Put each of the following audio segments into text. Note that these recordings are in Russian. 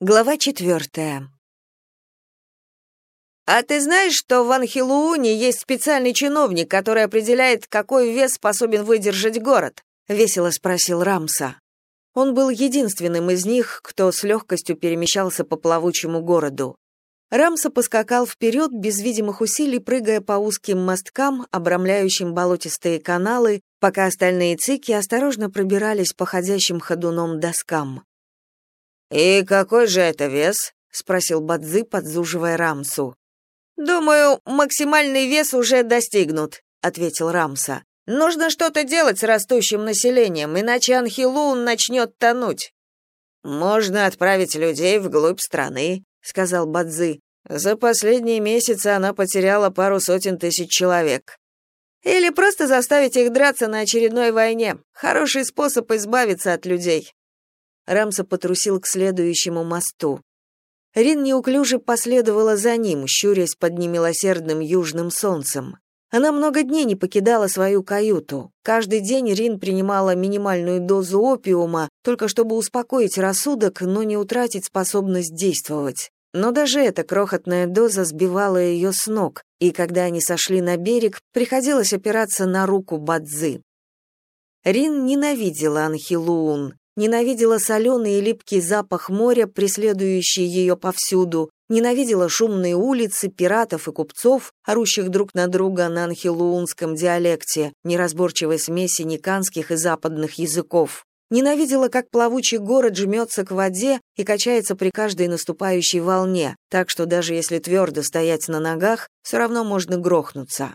Глава четвертая. «А ты знаешь, что в Анхилууне есть специальный чиновник, который определяет, какой вес способен выдержать город?» — весело спросил Рамса. Он был единственным из них, кто с легкостью перемещался по плавучему городу. Рамса поскакал вперед, без видимых усилий прыгая по узким мосткам, обрамляющим болотистые каналы, пока остальные цики осторожно пробирались по ходящим ходуном доскам. «И какой же это вес?» — спросил Бадзы, подзуживая Рамсу. «Думаю, максимальный вес уже достигнут», — ответил Рамса. «Нужно что-то делать с растущим населением, иначе Анхилун начнет тонуть». «Можно отправить людей вглубь страны», — сказал Бадзы. «За последние месяцы она потеряла пару сотен тысяч человек». «Или просто заставить их драться на очередной войне. Хороший способ избавиться от людей», Рамса потрусил к следующему мосту. Рин неуклюже последовала за ним, щурясь под немилосердным южным солнцем. Она много дней не покидала свою каюту. Каждый день Рин принимала минимальную дозу опиума, только чтобы успокоить рассудок, но не утратить способность действовать. Но даже эта крохотная доза сбивала ее с ног, и когда они сошли на берег, приходилось опираться на руку Бадзы. Рин ненавидела Анхилуун, ненавидела соленый и липкий запах моря, преследующий ее повсюду, ненавидела шумные улицы, пиратов и купцов, орущих друг на друга на анхилуунском диалекте, неразборчивой смеси никанских и западных языков. Ненавидела, как плавучий город жмется к воде и качается при каждой наступающей волне, так что даже если твердо стоять на ногах, все равно можно грохнуться.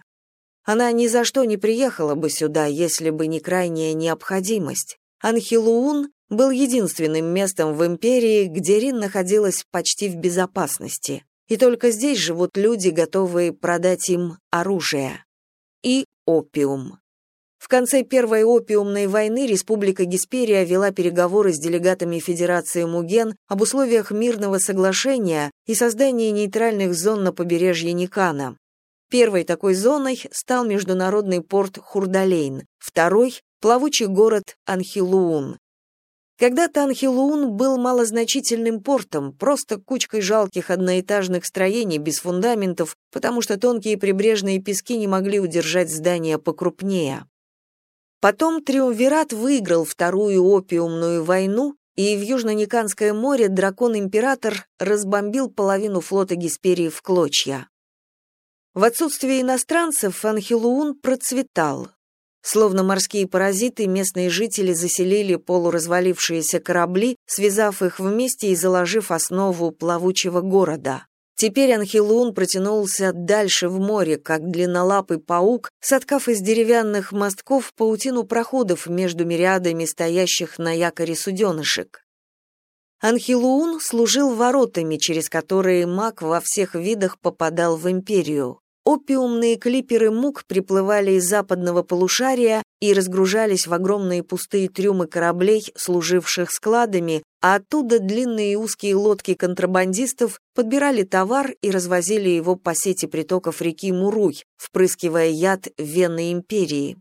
Она ни за что не приехала бы сюда, если бы не крайняя необходимость. Анхилуун был единственным местом в империи, где Рин находилась почти в безопасности. И только здесь живут люди, готовые продать им оружие. И опиум. В конце Первой опиумной войны Республика Гесперия вела переговоры с делегатами Федерации Муген об условиях мирного соглашения и создании нейтральных зон на побережье Никана. Первой такой зоной стал международный порт Хурдалейн, второй плавучий город Анхилуун. Когда-то Анхилуун был малозначительным портом, просто кучкой жалких одноэтажных строений без фундаментов, потому что тонкие прибрежные пески не могли удержать здания покрупнее. Потом Триумвират выиграл Вторую опиумную войну, и в Южно-Никанское море дракон-император разбомбил половину флота Гесперии в клочья. В отсутствие иностранцев Анхилуун процветал. Словно морские паразиты, местные жители заселили полуразвалившиеся корабли, связав их вместе и заложив основу плавучего города. Теперь Анхилун протянулся дальше в море, как длиннолапый паук, соткав из деревянных мостков паутину проходов между мириадами стоящих на якоре суденышек. Анхилуун служил воротами, через которые маг во всех видах попадал в империю. Опиумные клиперы мук приплывали из западного полушария и разгружались в огромные пустые трюмы кораблей, служивших складами, а оттуда длинные и узкие лодки контрабандистов подбирали товар и развозили его по сети притоков реки Муруй, впрыскивая яд в вены империи.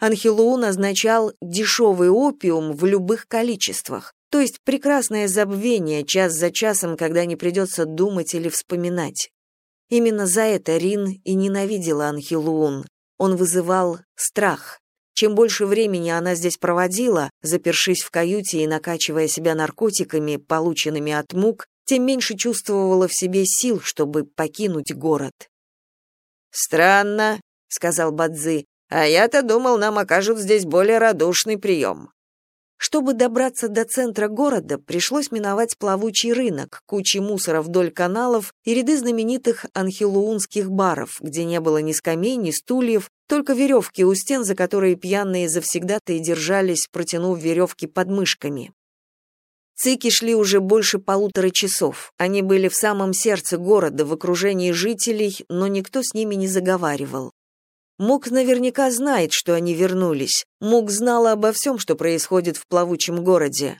Анхилуун означал «дешевый опиум в любых количествах», то есть прекрасное забвение час за часом, когда не придется думать или вспоминать. Именно за это Рин и ненавидела Анхилуун. Он вызывал страх. Чем больше времени она здесь проводила, запершись в каюте и накачивая себя наркотиками, полученными от мук, тем меньше чувствовала в себе сил, чтобы покинуть город. «Странно», — сказал Бадзи, — «а я-то думал, нам окажут здесь более радушный прием». Чтобы добраться до центра города, пришлось миновать плавучий рынок, кучи мусора вдоль каналов и ряды знаменитых анхилуунских баров, где не было ни скамей, ни стульев, только веревки у стен, за которые пьяные завсегда-то и держались, протянув веревки под мышками. Цики шли уже больше полутора часов. Они были в самом сердце города, в окружении жителей, но никто с ними не заговаривал. Мук наверняка знает, что они вернулись. Мук знала обо всем, что происходит в плавучем городе.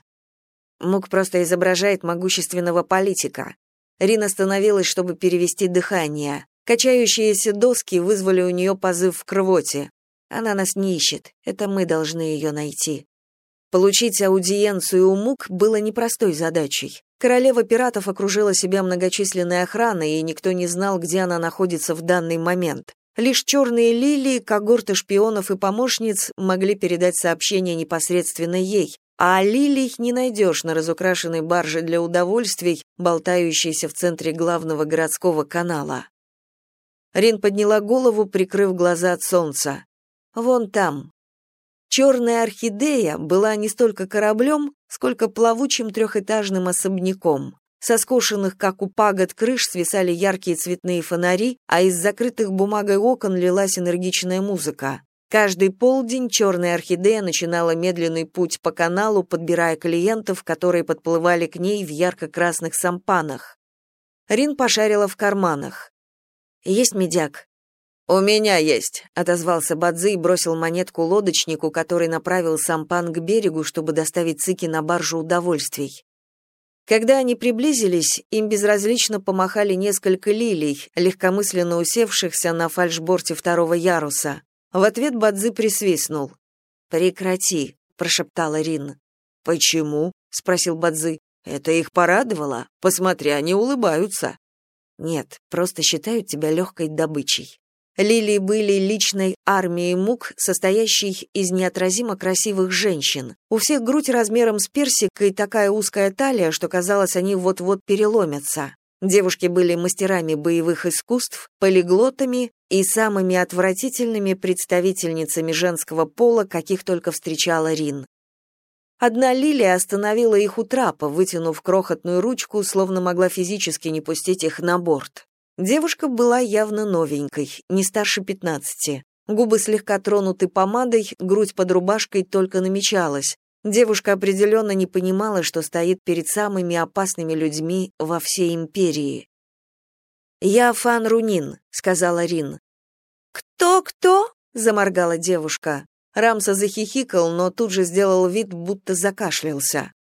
Мук просто изображает могущественного политика. Рин остановилась, чтобы перевести дыхание. Качающиеся доски вызвали у нее позыв к рвоте. Она нас не ищет, это мы должны ее найти. Получить аудиенцию у Мук было непростой задачей. Королева пиратов окружила себя многочисленной охраной, и никто не знал, где она находится в данный момент. Лишь черные лилии, когорты шпионов и помощниц могли передать сообщение непосредственно ей, а лилий не найдешь на разукрашенной барже для удовольствий, болтающейся в центре главного городского канала. Рин подняла голову, прикрыв глаза от солнца. Вон там. Черная орхидея была не столько кораблем, сколько плавучим трехэтажным особняком. Со скошенных, как у пагод, крыш свисали яркие цветные фонари, а из закрытых бумагой окон лилась энергичная музыка. Каждый полдень черная орхидея начинала медленный путь по каналу, подбирая клиентов, которые подплывали к ней в ярко-красных сампанах. Рин пошарила в карманах. «Есть медяк?» «У меня есть», — отозвался Бадзи и бросил монетку лодочнику, который направил сампан к берегу, чтобы доставить Цики на баржу удовольствий. Когда они приблизились, им безразлично помахали несколько лилий, легкомысленно усевшихся на фальшборте второго яруса. В ответ Бадзи присвистнул. «Прекрати», — прошептала Рин. «Почему?» — спросил Бадзи. «Это их порадовало? Посмотри, они улыбаются». «Нет, просто считают тебя легкой добычей». Лилии были личной армией мук, состоящей из неотразимо красивых женщин. У всех грудь размером с персик и такая узкая талия, что казалось, они вот-вот переломятся. Девушки были мастерами боевых искусств, полиглотами и самыми отвратительными представительницами женского пола, каких только встречала Рин. Одна лилия остановила их у трапа, вытянув крохотную ручку, словно могла физически не пустить их на борт. Девушка была явно новенькой, не старше пятнадцати. Губы слегка тронуты помадой, грудь под рубашкой только намечалась. Девушка определенно не понимала, что стоит перед самыми опасными людьми во всей империи. «Я Фан Рунин», — сказала Рин. «Кто-кто?» — заморгала девушка. Рамса захихикал, но тут же сделал вид, будто закашлялся.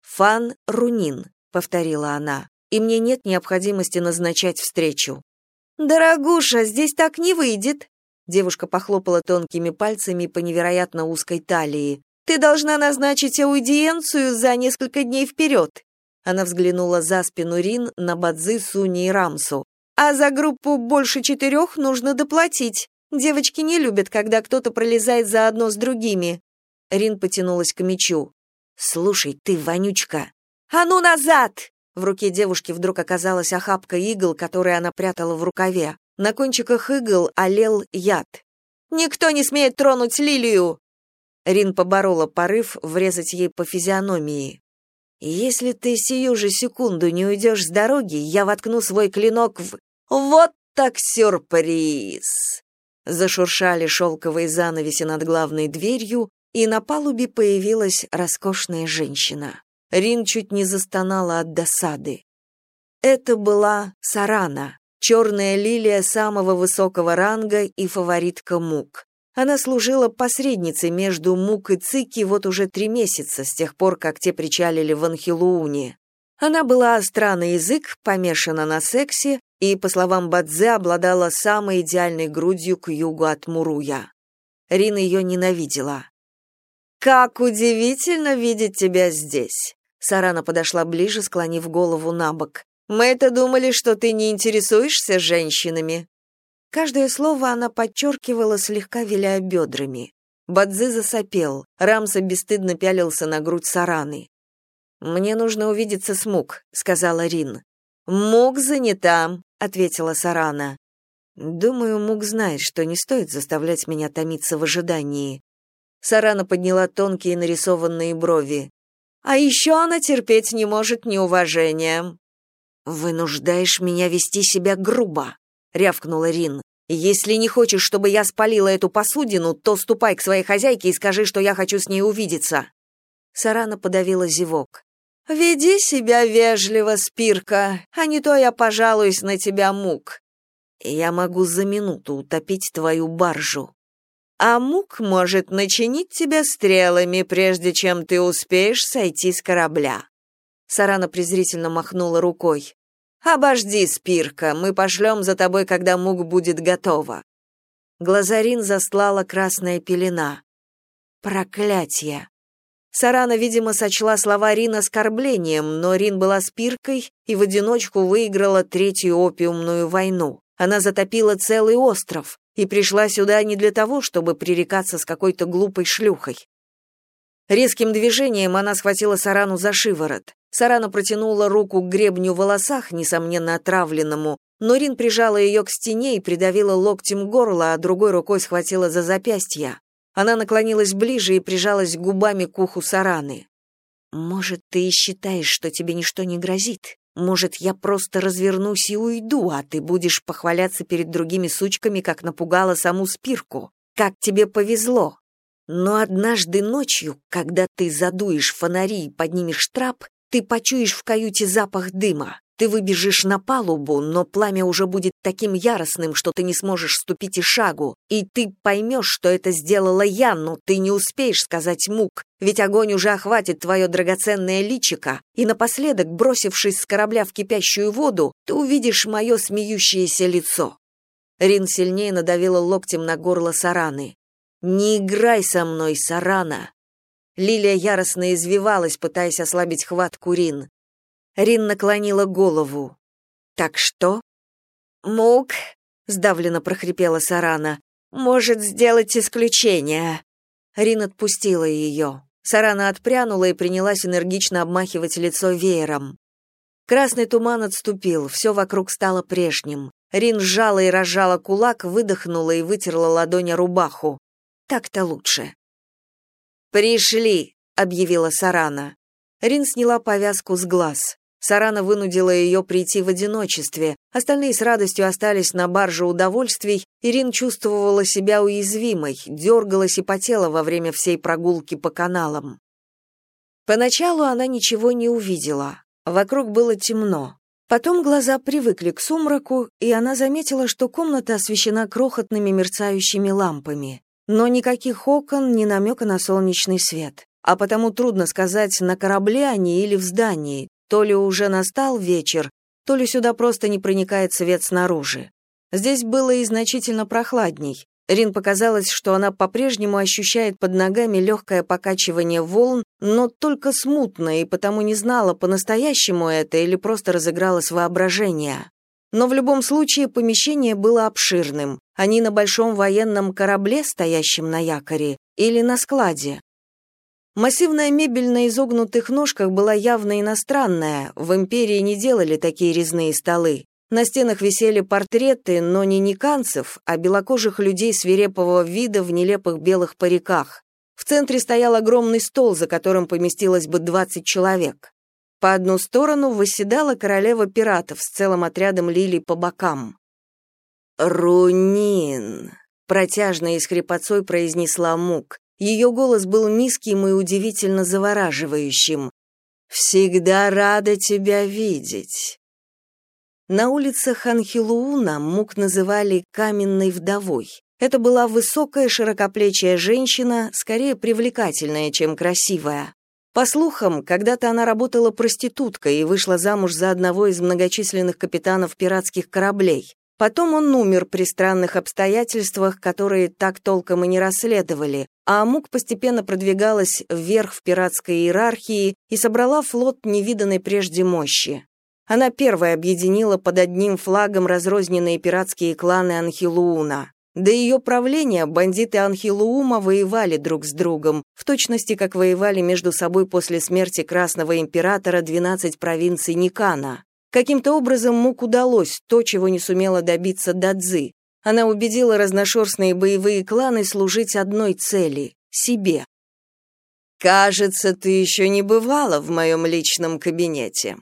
«Фан Рунин», — повторила она и мне нет необходимости назначать встречу. «Дорогуша, здесь так не выйдет!» Девушка похлопала тонкими пальцами по невероятно узкой талии. «Ты должна назначить аудиенцию за несколько дней вперед!» Она взглянула за спину Рин на Бадзи, Суни и Рамсу. «А за группу больше четырех нужно доплатить. Девочки не любят, когда кто-то пролезает заодно с другими». Рин потянулась к мечу. «Слушай, ты вонючка!» «А ну назад!» В руке девушки вдруг оказалась охапка игл, которые она прятала в рукаве. На кончиках игл олел яд. «Никто не смеет тронуть лилию!» Рин поборола порыв врезать ей по физиономии. «Если ты сию же секунду не уйдешь с дороги, я воткну свой клинок в...» «Вот так сюрприз!» Зашуршали шелковые занавеси над главной дверью, и на палубе появилась роскошная женщина. Рин чуть не застонала от досады. Это была Сарана, черная лилия самого высокого ранга и фаворитка Мук. Она служила посредницей между Мук и Цики вот уже три месяца, с тех пор, как те причалили в Анхилууне. Она была остра на язык, помешана на сексе и, по словам Бадзе, обладала самой идеальной грудью к югу от Муруя. Рин ее ненавидела. «Как удивительно видеть тебя здесь!» Сарана подошла ближе, склонив голову на бок. «Мы-то думали, что ты не интересуешься женщинами». Каждое слово она подчеркивала, слегка виляя бедрами. Бадзи засопел. Рамса бесстыдно пялился на грудь Сараны. «Мне нужно увидеться с Мук», — сказала Рин. «Мук занята», — ответила Сарана. «Думаю, Мук знает, что не стоит заставлять меня томиться в ожидании». Сарана подняла тонкие нарисованные брови. А еще она терпеть не может неуважения. «Вынуждаешь меня вести себя грубо», — рявкнула Рин. «Если не хочешь, чтобы я спалила эту посудину, то ступай к своей хозяйке и скажи, что я хочу с ней увидеться». Сарана подавила зевок. «Веди себя вежливо, Спирка, а не то я пожалуюсь на тебя мук. Я могу за минуту утопить твою баржу» а мук может начинить тебя стрелами, прежде чем ты успеешь сойти с корабля». Сарана презрительно махнула рукой. «Обожди, Спирка, мы пошлем за тобой, когда мук будет готова». Глазарин застлала красная пелена. Проклятье! Сарана, видимо, сочла слова Рин оскорблением, но Рин была спиркой и в одиночку выиграла Третью опиумную войну. Она затопила целый остров и пришла сюда не для того, чтобы пререкаться с какой-то глупой шлюхой. Резким движением она схватила Сарану за шиворот. Сарана протянула руку к гребню в волосах, несомненно отравленному, но Рин прижала ее к стене и придавила локтем горло, а другой рукой схватила за запястье. Она наклонилась ближе и прижалась губами к уху Сараны. «Может, ты и считаешь, что тебе ничто не грозит? Может, я просто развернусь и уйду, а ты будешь похваляться перед другими сучками, как напугала саму Спирку? Как тебе повезло? Но однажды ночью, когда ты задуешь фонари и поднимешь трап, ты почуешь в каюте запах дыма. Ты выбежишь на палубу, но пламя уже будет таким яростным, что ты не сможешь ступить и шагу, и ты поймешь, что это сделала я, но ты не успеешь сказать мук, ведь огонь уже охватит твое драгоценное личико, и напоследок, бросившись с корабля в кипящую воду, ты увидишь мое смеющееся лицо. Рин сильнее надавила локтем на горло Сараны. «Не играй со мной, Сарана!» Лилия яростно извивалась, пытаясь ослабить хватку Рин. Рин наклонила голову. «Так что?» «Мук», — сдавленно прохрипела Сарана, — «может сделать исключение». Рин отпустила ее. Сарана отпрянула и принялась энергично обмахивать лицо веером. Красный туман отступил, все вокруг стало прежним. Рин сжала и разжала кулак, выдохнула и вытерла ладонь рубаху. Так-то лучше. «Пришли», — объявила Сарана. Рин сняла повязку с глаз. Сарана вынудила ее прийти в одиночестве. Остальные с радостью остались на барже удовольствий. Ирин чувствовала себя уязвимой, дергалась и потела во время всей прогулки по каналам. Поначалу она ничего не увидела. Вокруг было темно. Потом глаза привыкли к сумраку, и она заметила, что комната освещена крохотными мерцающими лампами. Но никаких окон, ни намека на солнечный свет. А потому трудно сказать, на корабле они или в здании, то ли уже настал вечер, то ли сюда просто не проникает свет снаружи. Здесь было и значительно прохладней. Рин показалось, что она по-прежнему ощущает под ногами легкое покачивание волн, но только смутно, и потому не знала, по-настоящему это или просто разыгралось воображение. Но в любом случае помещение было обширным. Они на большом военном корабле, стоящем на якоре, или на складе. Массивная мебель на изогнутых ножках была явно иностранная, в империи не делали такие резные столы. На стенах висели портреты, но не никанцев, а белокожих людей свирепого вида в нелепых белых париках. В центре стоял огромный стол, за которым поместилось бы 20 человек. По одну сторону восседала королева пиратов с целым отрядом лилий по бокам. «Рунин», — протяжно и с хрипотцой произнесла Мук. Ее голос был низким и удивительно завораживающим. «Всегда рада тебя видеть». На улицах Анхилууна Мук называли «каменной вдовой». Это была высокая широкоплечая женщина, скорее привлекательная, чем красивая. По слухам, когда-то она работала проституткой и вышла замуж за одного из многочисленных капитанов пиратских кораблей. Потом он умер при странных обстоятельствах, которые так толком и не расследовали, а Амук постепенно продвигалась вверх в пиратской иерархии и собрала флот невиданной прежде мощи. Она первая объединила под одним флагом разрозненные пиратские кланы Анхилууна. До ее правления бандиты Анхилуума воевали друг с другом, в точности как воевали между собой после смерти Красного императора 12 провинций Никана. Каким-то образом Мук удалось то, чего не сумела добиться Дадзи. Она убедила разношерстные боевые кланы служить одной цели — себе. «Кажется, ты еще не бывала в моем личном кабинете».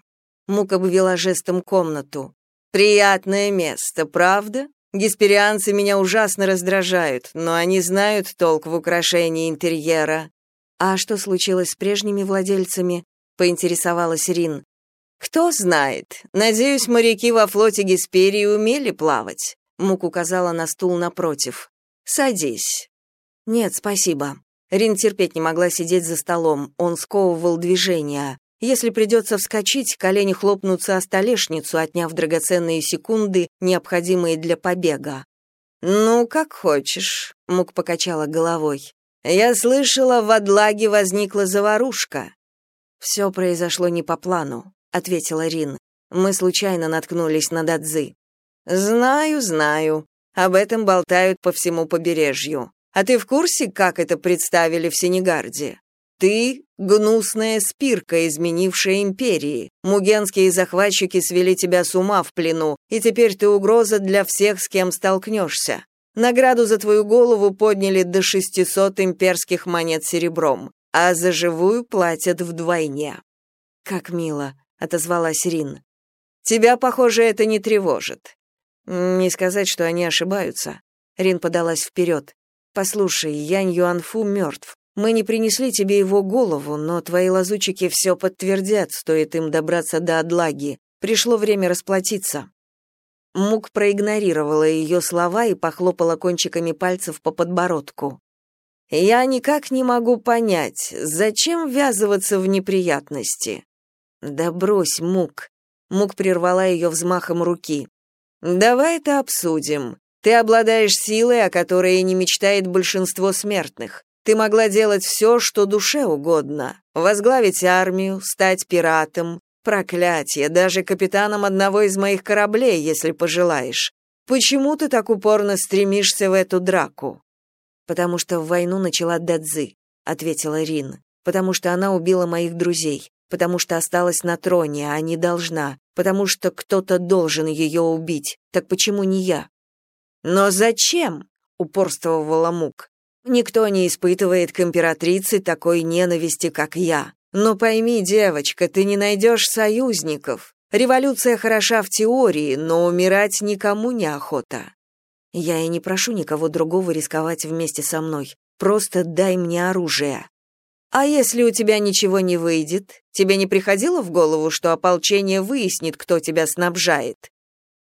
Мук обвела жестом комнату. «Приятное место, правда? Гесперианцы меня ужасно раздражают, но они знают толк в украшении интерьера». «А что случилось с прежними владельцами?» — поинтересовалась Рин. «Кто знает. Надеюсь, моряки во флоте Гесперии умели плавать», — Мук указала на стул напротив. «Садись». «Нет, спасибо». Рин терпеть не могла сидеть за столом, он сковывал движения. Если придется вскочить, колени хлопнутся о столешницу, отняв драгоценные секунды, необходимые для побега. «Ну, как хочешь», — Мук покачала головой. Я слышала, в Адлаге возникла заварушка. «Все произошло не по плану, ответила Рин. Мы случайно наткнулись на Дадзы. Знаю, знаю. Об этом болтают по всему побережью. А ты в курсе, как это представили в Сенегарде? Ты — гнусная спирка, изменившая империи. Мугенские захватчики свели тебя с ума в плену, и теперь ты угроза для всех, с кем столкнешься. Награду за твою голову подняли до 600 имперских монет серебром, а за живую платят вдвойне». «Как мило», — отозвалась Рин. «Тебя, похоже, это не тревожит». «Не сказать, что они ошибаются». Рин подалась вперед. «Послушай, Янь Юанфу мертв. Мы не принесли тебе его голову, но твои лазучики все подтвердят, стоит им добраться до Адлаги. Пришло время расплатиться». Мук проигнорировала ее слова и похлопала кончиками пальцев по подбородку. «Я никак не могу понять, зачем ввязываться в неприятности?» «Да брось, Мук!» Мук прервала ее взмахом руки. «Давай это обсудим. Ты обладаешь силой, о которой не мечтает большинство смертных. Ты могла делать все, что душе угодно. Возглавить армию, стать пиратом. Проклятие, даже капитаном одного из моих кораблей, если пожелаешь. Почему ты так упорно стремишься в эту драку? Потому что в войну начала Дадзи, ответила Рин. Потому что она убила моих друзей, потому что осталась на троне, а не должна, потому что кто-то должен ее убить. Так почему не я? Но зачем? упорствовала Мук. Никто не испытывает к императрице такой ненависти, как я. Но пойми, девочка, ты не найдешь союзников. Революция хороша в теории, но умирать никому не охота. Я и не прошу никого другого рисковать вместе со мной. Просто дай мне оружие. А если у тебя ничего не выйдет? Тебе не приходило в голову, что ополчение выяснит, кто тебя снабжает?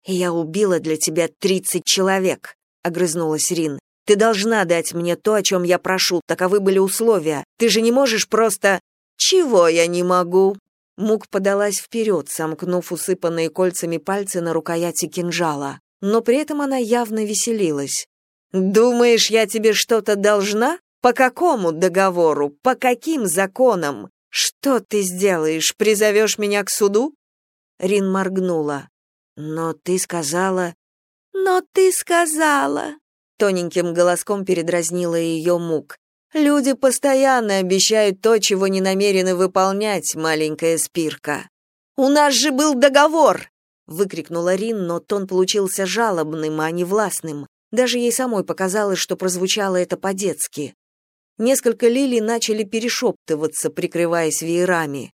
Я убила для тебя тридцать человек, огрызнулась Рин. Ты должна дать мне то, о чем я прошу, таковы были условия. Ты же не можешь просто... Чего я не могу? Мук подалась вперед, сомкнув усыпанные кольцами пальцы на рукояти кинжала. Но при этом она явно веселилась. «Думаешь, я тебе что-то должна? По какому договору? По каким законам? Что ты сделаешь? Призовешь меня к суду?» Рин моргнула. «Но ты сказала...» «Но ты сказала...» Тоненьким голоском передразнила ее мук. «Люди постоянно обещают то, чего не намерены выполнять, маленькая спирка». «У нас же был договор!» — выкрикнула Рин, но тон получился жалобным, а не властным. Даже ей самой показалось, что прозвучало это по-детски. Несколько лилий начали перешептываться, прикрываясь веерами.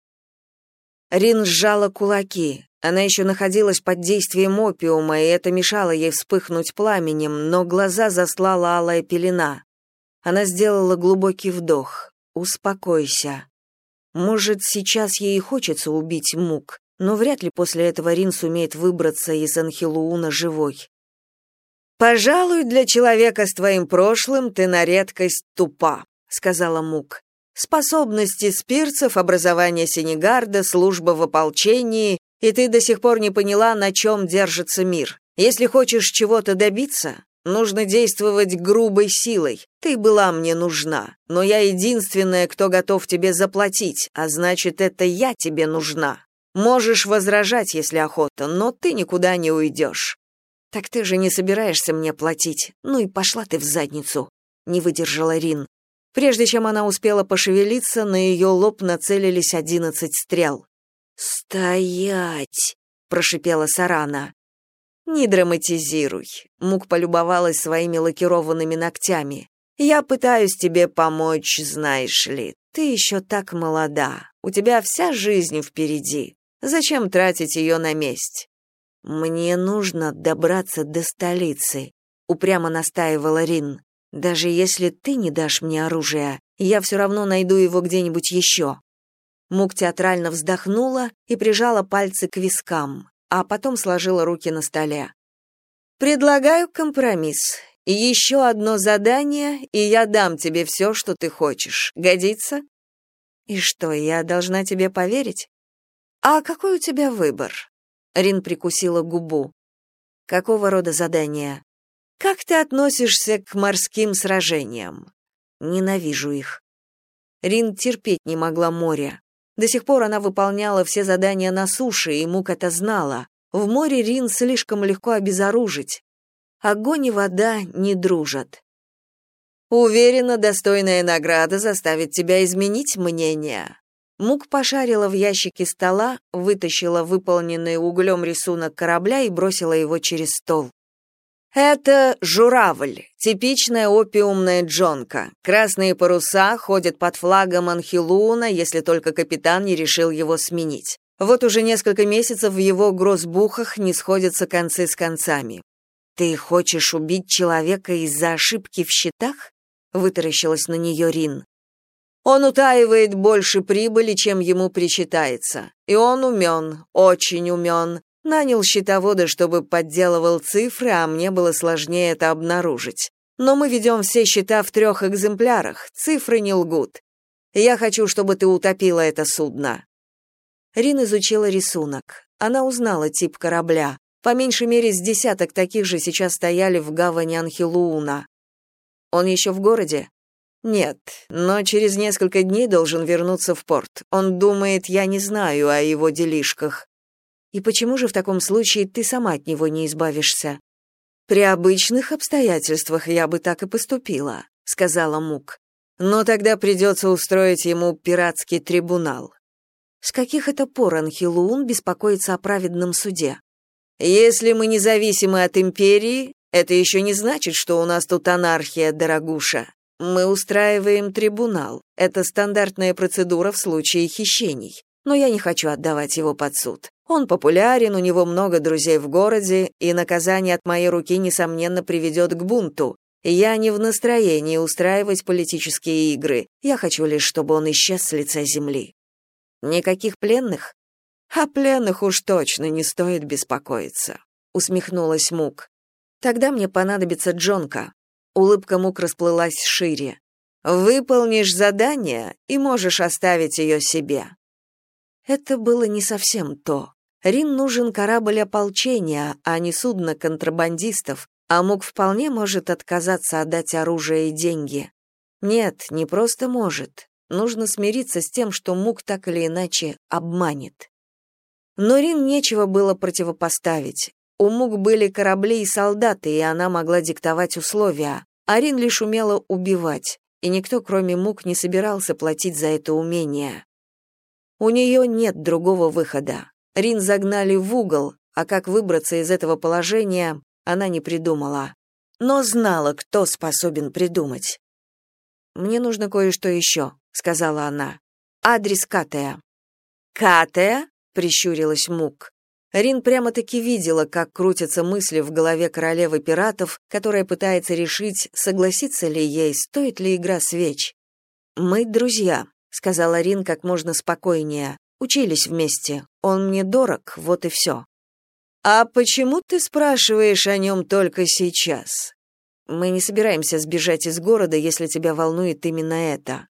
Рин сжала кулаки. Она еще находилась под действием опиума, и это мешало ей вспыхнуть пламенем, но глаза заслала алая пелена. Она сделала глубокий вдох. «Успокойся». Может, сейчас ей хочется убить Мук, но вряд ли после этого Рин сумеет выбраться из Анхилууна живой. «Пожалуй, для человека с твоим прошлым ты на редкость тупа», — сказала Мук. «Способности спирцев, образование Сенегарда, служба в ополчении и ты до сих пор не поняла, на чем держится мир. Если хочешь чего-то добиться, нужно действовать грубой силой. Ты была мне нужна, но я единственная, кто готов тебе заплатить, а значит, это я тебе нужна. Можешь возражать, если охота, но ты никуда не уйдешь». «Так ты же не собираешься мне платить. Ну и пошла ты в задницу», — не выдержала Рин. Прежде чем она успела пошевелиться, на ее лоб нацелились одиннадцать стрел. «Стоять!» — прошипела Сарана. «Не драматизируй», — Мук полюбовалась своими лакированными ногтями. «Я пытаюсь тебе помочь, знаешь ли. Ты еще так молода. У тебя вся жизнь впереди. Зачем тратить ее на месть?» «Мне нужно добраться до столицы», — упрямо настаивала Рин. «Даже если ты не дашь мне оружие, я все равно найду его где-нибудь еще. Мук театрально вздохнула и прижала пальцы к вискам, а потом сложила руки на столе. «Предлагаю компромисс. Еще одно задание, и я дам тебе все, что ты хочешь. Годится?» «И что, я должна тебе поверить?» «А какой у тебя выбор?» Рин прикусила губу. «Какого рода задание?» «Как ты относишься к морским сражениям?» Ненавижу их. Рин терпеть не могла моря. До сих пор она выполняла все задания на суше, и Мук это знала. В море Рин слишком легко обезоружить. Огонь и вода не дружат. Уверена, достойная награда заставит тебя изменить мнение. Мук пошарила в ящике стола, вытащила выполненный углем рисунок корабля и бросила его через стол. Это журавль, типичная опиумная джонка. Красные паруса ходят под флагом Анхилуна, если только капитан не решил его сменить. Вот уже несколько месяцев в его грозбухах не сходятся концы с концами. Ты хочешь убить человека из-за ошибки в счетах? вытаращилась на нее Рин. Он утаивает больше прибыли, чем ему причитается. И он умен, очень умен. Нанял счетовода, чтобы подделывал цифры, а мне было сложнее это обнаружить. Но мы ведем все счета в трех экземплярах, цифры не лгут. Я хочу, чтобы ты утопила это судно». Рин изучила рисунок. Она узнала тип корабля. По меньшей мере, с десяток таких же сейчас стояли в гавани Анхилууна. Он еще в городе? Нет, но через несколько дней должен вернуться в порт. Он думает, я не знаю о его делишках. И почему же в таком случае ты сама от него не избавишься? При обычных обстоятельствах я бы так и поступила, сказала Мук. Но тогда придется устроить ему пиратский трибунал. С каких это пор Анхилуун беспокоится о праведном суде? Если мы независимы от империи, это еще не значит, что у нас тут анархия, дорогуша. Мы устраиваем трибунал. Это стандартная процедура в случае хищений. Но я не хочу отдавать его под суд. Он популярен, у него много друзей в городе, и наказание от моей руки, несомненно, приведет к бунту. Я не в настроении устраивать политические игры. Я хочу лишь, чтобы он исчез с лица земли. Никаких пленных? О пленных уж точно не стоит беспокоиться, усмехнулась Мук. Тогда мне понадобится Джонка. Улыбка Мук расплылась шире. Выполнишь задание и можешь оставить ее себе. Это было не совсем то. Рин нужен корабль ополчения, а не судно контрабандистов, а Мук вполне может отказаться отдать оружие и деньги. Нет, не просто может. Нужно смириться с тем, что Мук так или иначе обманет. Но Рин нечего было противопоставить. У Мук были корабли и солдаты, и она могла диктовать условия. А Рин лишь умела убивать, и никто, кроме Мук, не собирался платить за это умение. У нее нет другого выхода. Рин загнали в угол, а как выбраться из этого положения, она не придумала. Но знала, кто способен придумать. «Мне нужно кое-что еще», — сказала она. «Адрес Катая». «Катая?» — прищурилась Мук. Рин прямо-таки видела, как крутятся мысли в голове королевы пиратов, которая пытается решить, согласится ли ей, стоит ли игра свеч. «Мы друзья», — сказала Рин как можно спокойнее. Учились вместе. Он мне дорог, вот и все». «А почему ты спрашиваешь о нем только сейчас?» «Мы не собираемся сбежать из города, если тебя волнует именно это».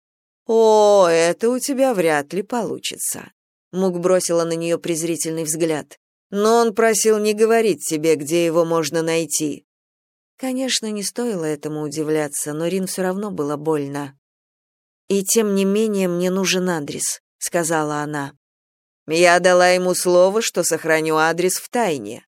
«О, это у тебя вряд ли получится». Мук бросила на нее презрительный взгляд. «Но он просил не говорить тебе, где его можно найти». Конечно, не стоило этому удивляться, но Рин все равно было больно. «И тем не менее мне нужен адрес», — сказала она. Я дала ему слово, что сохраню адрес в тайне.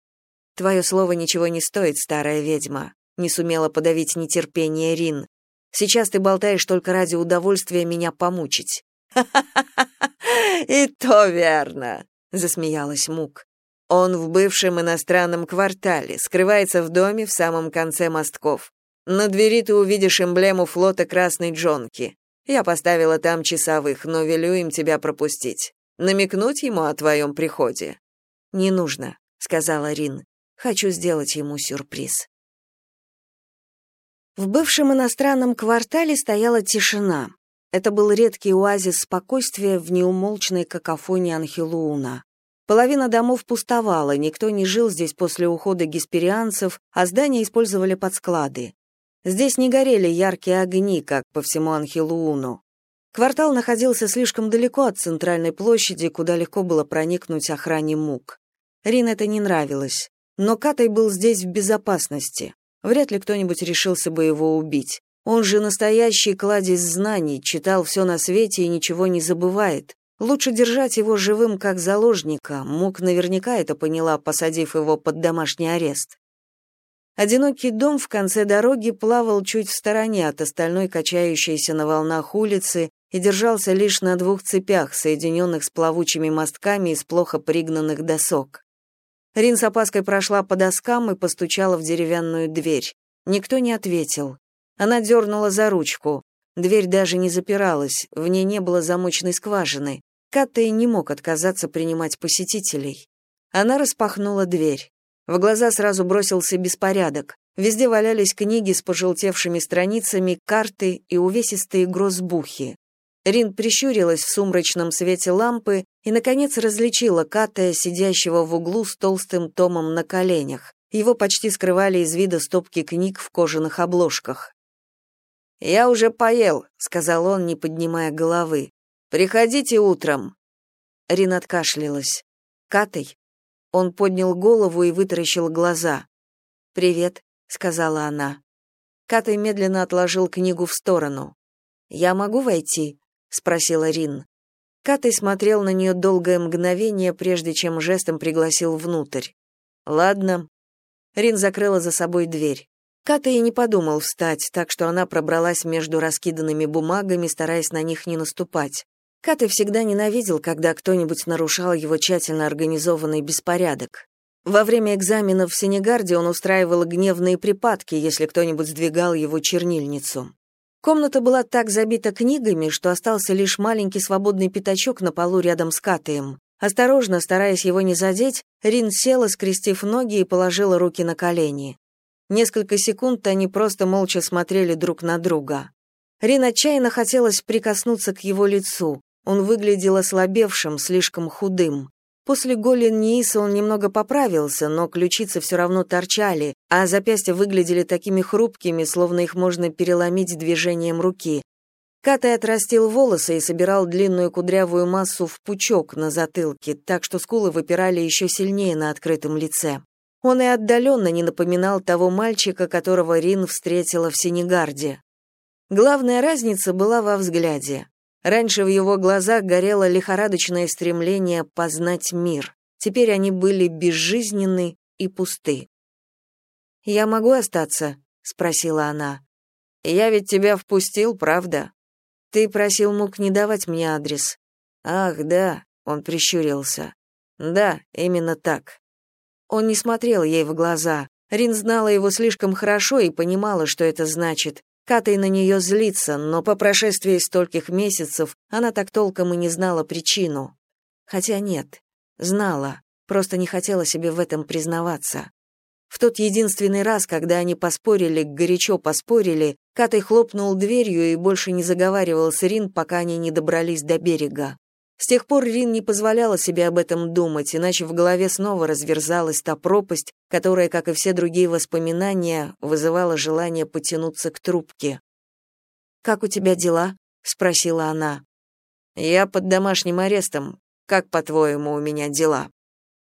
Твое слово ничего не стоит, старая ведьма, не сумела подавить нетерпение Рин. Сейчас ты болтаешь только ради удовольствия меня помучить. И то верно, засмеялась Мук. Он в бывшем иностранном квартале, скрывается в доме в самом конце мостков. На двери ты увидишь эмблему флота Красной Джонки. Я поставила там часовых, но велю им тебя пропустить. Намекнуть ему о твоем приходе?» «Не нужно», — сказала Рин. «Хочу сделать ему сюрприз». В бывшем иностранном квартале стояла тишина. Это был редкий оазис спокойствия в неумолчной какофонии Анхилууна. Половина домов пустовала, никто не жил здесь после ухода гесперианцев, а здания использовали под склады. Здесь не горели яркие огни, как по всему Анхилууну. Квартал находился слишком далеко от центральной площади, куда легко было проникнуть охране МУК. Рин это не нравилось. Но Катай был здесь в безопасности. Вряд ли кто-нибудь решился бы его убить. Он же настоящий кладезь знаний, читал все на свете и ничего не забывает. Лучше держать его живым как заложника, Мук наверняка это поняла, посадив его под домашний арест. Одинокий дом в конце дороги плавал чуть в стороне от остальной качающейся на волнах улицы и держался лишь на двух цепях, соединенных с плавучими мостками из плохо пригнанных досок. Рин с опаской прошла по доскам и постучала в деревянную дверь. Никто не ответил. Она дернула за ручку. Дверь даже не запиралась, в ней не было замочной скважины. Каттай не мог отказаться принимать посетителей. Она распахнула дверь. В глаза сразу бросился беспорядок. Везде валялись книги с пожелтевшими страницами, карты и увесистые грозбухи. Рин прищурилась в сумрачном свете лампы и, наконец, различила Катая, сидящего в углу с толстым томом на коленях. Его почти скрывали из вида стопки книг в кожаных обложках. «Я уже поел», — сказал он, не поднимая головы. Приходите утром. Рин откашлялась. Катай. Он поднял голову и вытаращил глаза. Привет, сказала она. Катай медленно отложил книгу в сторону. Я могу войти? спросила Рин. Катай смотрел на нее долгое мгновение, прежде чем жестом пригласил внутрь. Ладно. Рин закрыла за собой дверь. Ката и не подумал встать, так что она пробралась между раскиданными бумагами, стараясь на них не наступать. Каты всегда ненавидел, когда кто-нибудь нарушал его тщательно организованный беспорядок. Во время экзаменов в Сенегарде он устраивал гневные припадки, если кто-нибудь сдвигал его чернильницу. Комната была так забита книгами, что остался лишь маленький свободный пятачок на полу рядом с Катаем. Осторожно, стараясь его не задеть, Рин села, скрестив ноги и положила руки на колени. Несколько секунд они просто молча смотрели друг на друга. Рин отчаянно хотелось прикоснуться к его лицу, он выглядел ослабевшим, слишком худым. После голен Нииса он немного поправился, но ключицы все равно торчали, а запястья выглядели такими хрупкими, словно их можно переломить движением руки. Катай отрастил волосы и собирал длинную кудрявую массу в пучок на затылке, так что скулы выпирали еще сильнее на открытом лице. Он и отдаленно не напоминал того мальчика, которого Рин встретила в Сенегарде. Главная разница была во взгляде. Раньше в его глазах горело лихорадочное стремление познать мир. Теперь они были безжизненны и пусты. «Я могу остаться?» — спросила она. «Я ведь тебя впустил, правда?» «Ты просил Мук не давать мне адрес». «Ах, да», — он прищурился. «Да, именно так». Он не смотрел ей в глаза. Рин знала его слишком хорошо и понимала, что это значит. Катай на нее злится, но по прошествии стольких месяцев она так толком и не знала причину. Хотя нет, знала, просто не хотела себе в этом признаваться. В тот единственный раз, когда они поспорили, горячо поспорили, Катай хлопнул дверью и больше не заговаривал с Рин, пока они не добрались до берега. С тех пор Рин не позволяла себе об этом думать, иначе в голове снова разверзалась та пропасть, которая, как и все другие воспоминания, вызывала желание потянуться к трубке. «Как у тебя дела?» — спросила она. «Я под домашним арестом. Как, по-твоему, у меня дела?»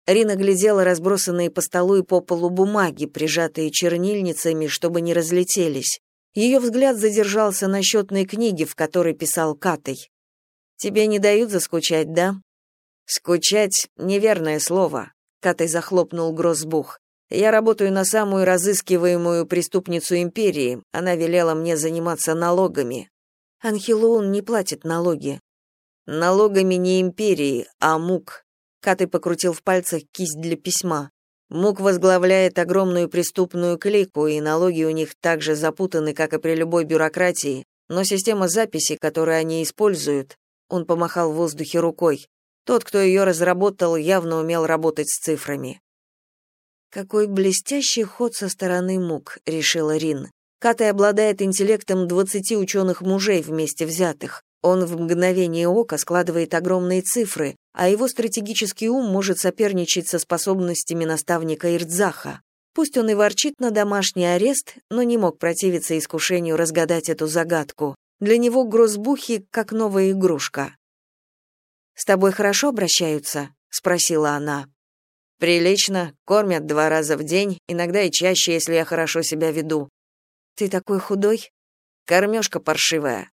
Рина глядела разбросанные по столу и по полу бумаги, прижатые чернильницами, чтобы не разлетелись. Ее взгляд задержался на счетной книге, в которой писал Катай. Тебе не дают заскучать, да? Скучать неверное слово. Катай захлопнул Гроссбух. Я работаю на самую разыскиваемую преступницу империи. Она велела мне заниматься налогами. Анхилоун не платит налоги. Налогами не империи, а МУК. Катай покрутил в пальцах кисть для письма. МУК возглавляет огромную преступную клику, и налоги у них так же запутаны, как и при любой бюрократии, но система записи, которую они используют, он помахал в воздухе рукой. Тот, кто ее разработал, явно умел работать с цифрами. Какой блестящий ход со стороны Мук, решила Рин. Катай обладает интеллектом двадцати ученых мужей вместе взятых. Он в мгновение ока складывает огромные цифры, а его стратегический ум может соперничать со способностями наставника Ирдзаха. Пусть он и ворчит на домашний арест, но не мог противиться искушению разгадать эту загадку. Для него грозбухи как новая игрушка. «С тобой хорошо обращаются?» — спросила она. «Прилично, кормят два раза в день, иногда и чаще, если я хорошо себя веду». «Ты такой худой?» кормежка паршивая».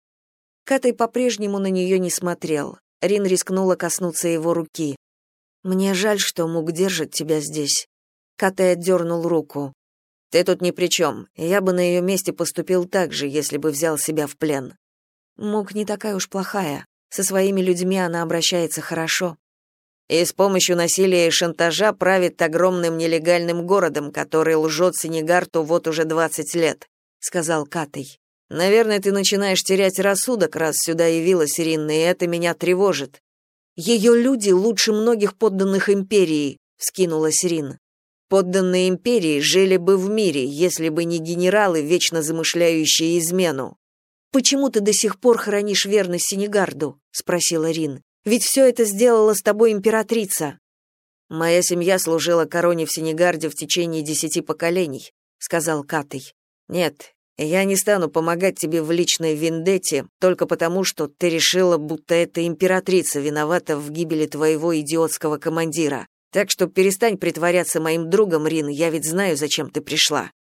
Катай по-прежнему на нее не смотрел. Рин рискнула коснуться его руки. «Мне жаль, что Мук держит тебя здесь». Катай отдернул руку. «Ты тут ни при чем. Я бы на ее месте поступил так же, если бы взял себя в плен». Мук не такая уж плохая. Со своими людьми она обращается хорошо и с помощью насилия и шантажа правит огромным нелегальным городом, который лжет Сенегарту вот уже двадцать лет», — сказал Катей. «Наверное, ты начинаешь терять рассудок, раз сюда явилась Ирина, и это меня тревожит». «Ее люди лучше многих подданных империи», — вскинулась Рин. «Подданные империи жили бы в мире, если бы не генералы, вечно замышляющие измену». «Почему ты до сих пор хранишь верность Сенегарду?» — спросила Рин. Ведь все это сделала с тобой императрица. Моя семья служила короне в Сенегарде в течение десяти поколений, сказал Катей. Нет, я не стану помогать тебе в личной вендетте только потому, что ты решила, будто эта императрица виновата в гибели твоего идиотского командира. Так что перестань притворяться моим другом, Рин, я ведь знаю, зачем ты пришла.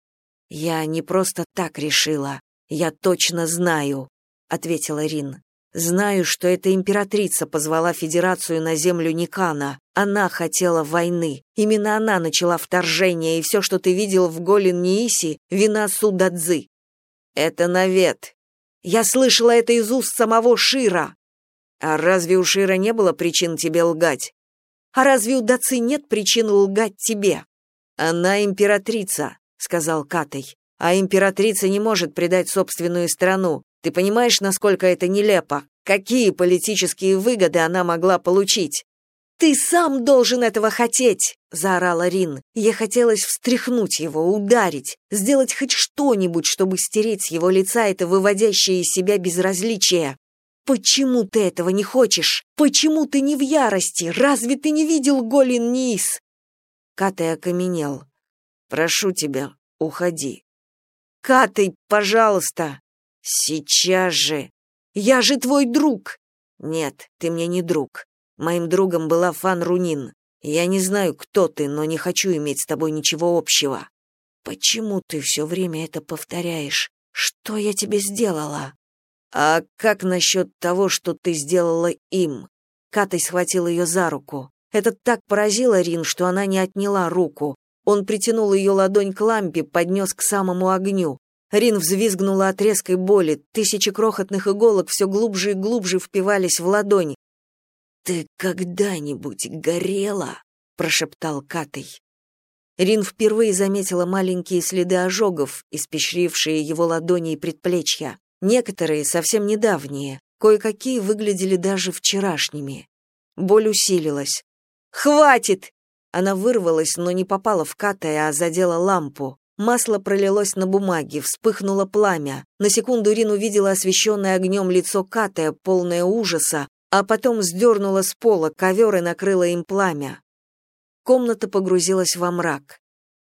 Я не просто так решила. Я точно знаю, ответила Рин. Знаю, что эта императрица позвала Федерацию на землю Никана. Она хотела войны. Именно она начала вторжение, и все, что ты видел в Голин-Нииси, вина Судадзы. Это навет. Я слышала это из уст самого Шира. А разве у Шира не было причин тебе лгать? А разве у Даци нет причин лгать тебе? Она императрица, сказал Катей. А императрица не может предать собственную страну. Ты понимаешь, насколько это нелепо? Какие политические выгоды она могла получить? Ты сам должен этого хотеть, заорала Рин. Ей хотелось встряхнуть его, ударить, сделать хоть что-нибудь, чтобы стереть с его лица это выводящее из себя безразличие. Почему ты этого не хочешь? Почему ты не в ярости? Разве ты не видел Голин Низ? Катай окаменел. Прошу тебя, уходи. Катай, пожалуйста. Сейчас же. Я же твой друг. Нет, ты мне не друг. Моим другом была Фан Рунин. Я не знаю, кто ты, но не хочу иметь с тобой ничего общего. Почему ты все время это повторяешь? Что я тебе сделала? А как насчет того, что ты сделала им? Катай схватил ее за руку. Это так поразило Рин, что она не отняла руку. Он притянул ее ладонь к лампе, поднес к самому огню. Рин взвизгнула от резкой боли, тысячи крохотных иголок все глубже и глубже впивались в ладонь. «Ты когда-нибудь горела?» — прошептал Катей. Рин впервые заметила маленькие следы ожогов, испещрившие его ладони и предплечья. Некоторые совсем недавние, кое-какие выглядели даже вчерашними. Боль усилилась. «Хватит!» Она вырвалась, но не попала в Катая, а задела лампу. Масло пролилось на бумаге, вспыхнуло пламя. На секунду Рин увидела освещенное огнем лицо Катая, полное ужаса, а потом сдернула с пола ковер и накрыла им пламя. Комната погрузилась во мрак.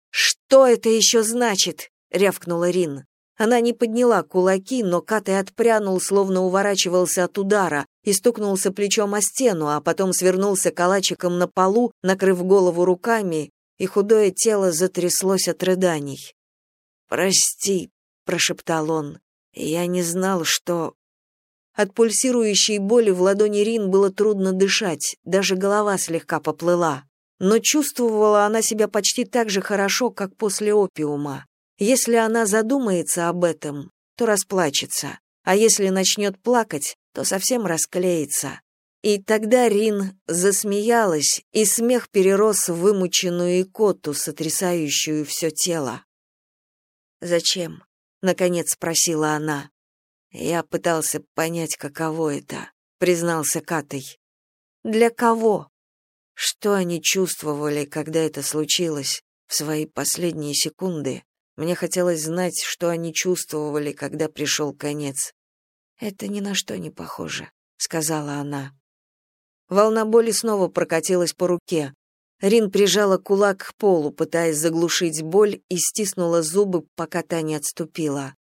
«Что это еще значит?» — рявкнула Рин. Она не подняла кулаки, но Катай отпрянул, словно уворачивался от удара, и стукнулся плечом о стену, а потом свернулся калачиком на полу, накрыв голову руками, и худое тело затряслось от рыданий. «Прости», — прошептал он, — «я не знал, что...» От пульсирующей боли в ладони Рин было трудно дышать, даже голова слегка поплыла. Но чувствовала она себя почти так же хорошо, как после опиума. Если она задумается об этом, то расплачется, а если начнет плакать, то совсем расклеится. И тогда Рин засмеялась, и смех перерос в вымученную икоту, сотрясающую все тело. «Зачем?» — наконец спросила она. «Я пытался понять, каково это», — признался Катай. «Для кого?» Что они чувствовали, когда это случилось, в свои последние секунды? Мне хотелось знать, что они чувствовали, когда пришел конец. «Это ни на что не похоже», — сказала она. Волна боли снова прокатилась по руке. Рин прижала кулак к полу, пытаясь заглушить боль, и стиснула зубы, пока та не отступила.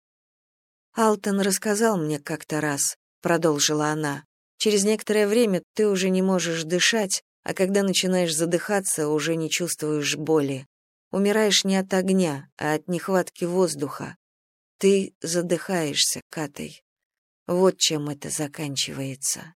«Алтон рассказал мне как-то раз», — продолжила она. «Через некоторое время ты уже не можешь дышать, а когда начинаешь задыхаться, уже не чувствуешь боли. Умираешь не от огня, а от нехватки воздуха. Ты задыхаешься, Катей. Вот чем это заканчивается.